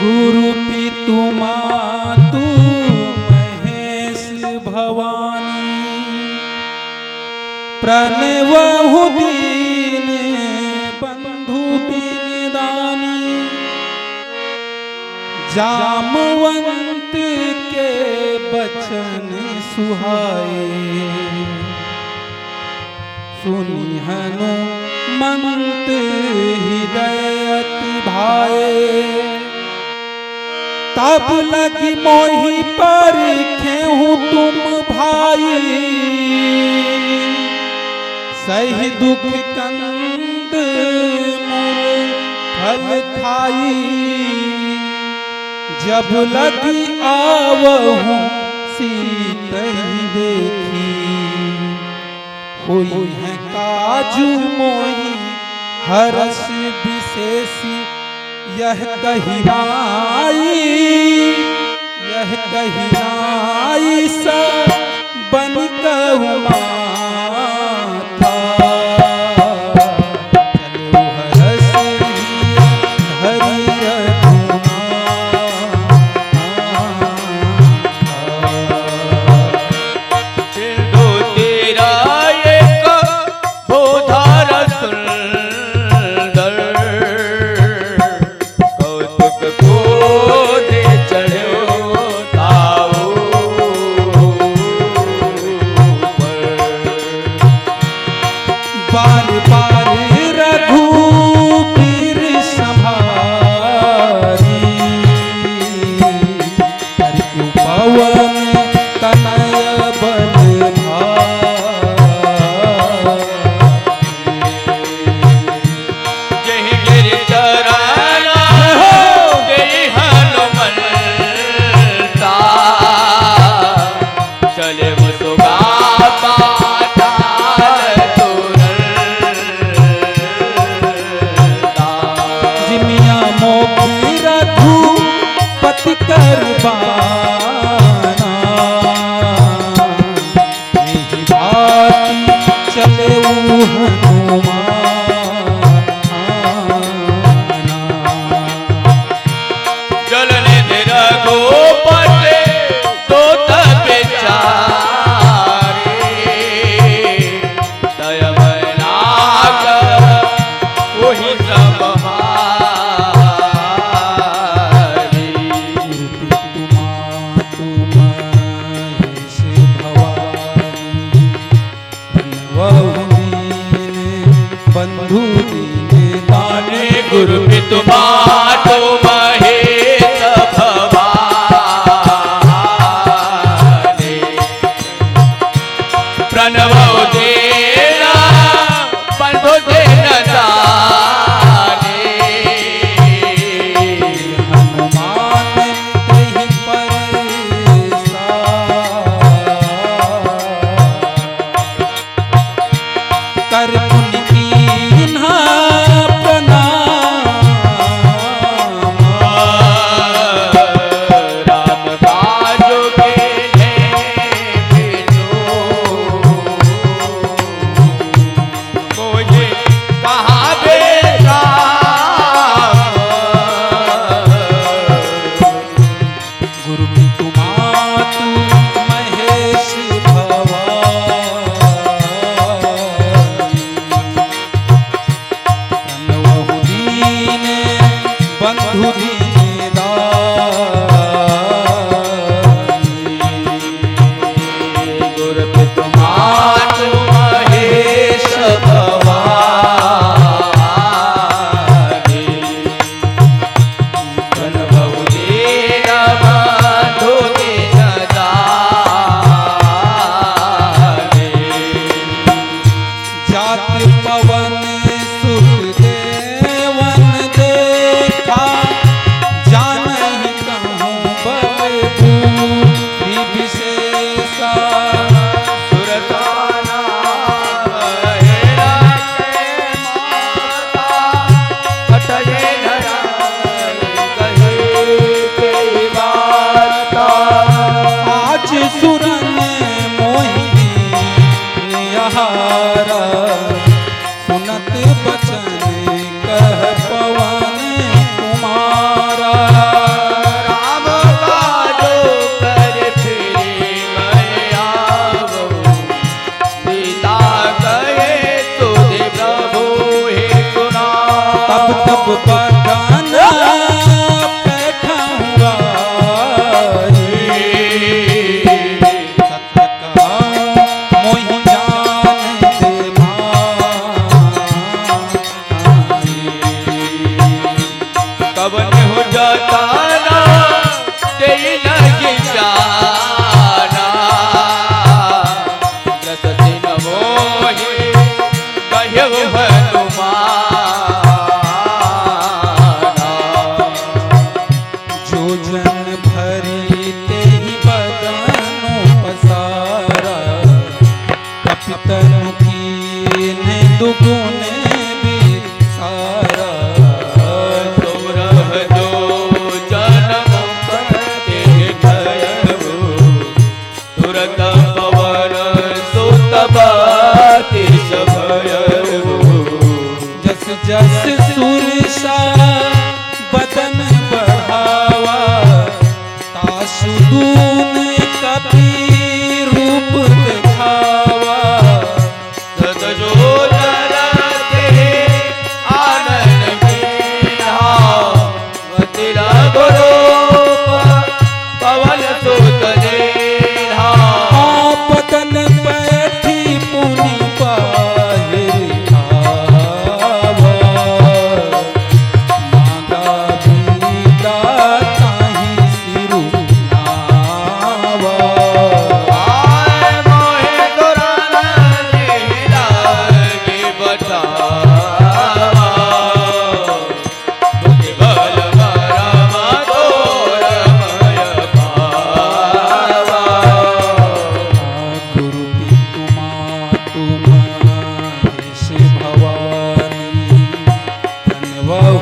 गुरु पितु मातु महेश भवानी। प्रणवहु दीन, बंधु दीन दानी जामवंत के बचन सुहाए। सुनी हनु मंत हृदयति भाए। तब लगी मोही पर खेहूँ तुम भाई। सही दुख कंद फल खाई। जब लगी आवहूँ, सीत देखी। हुई है काजू मोही, हरस विशेषी। यह कहिनाई यह कहिनाई सा પાર પાર calma, vai. पवा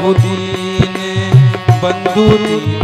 પ્રભુજીને બંધુજી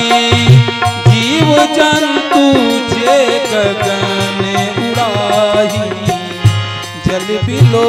বিলো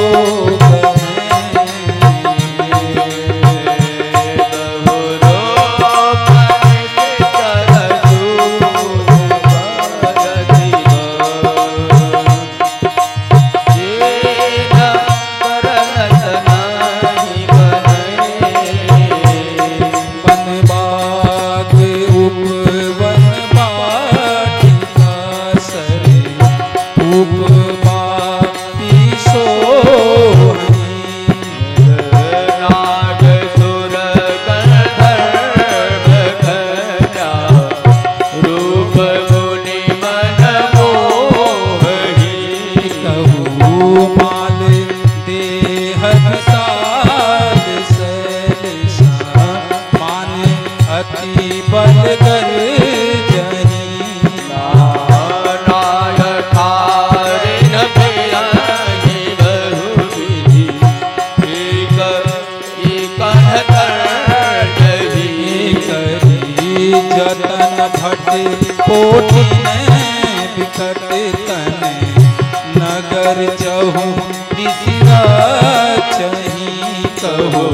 amor. जतन भट कोट तन। नगर चहु निशिरा चही कहो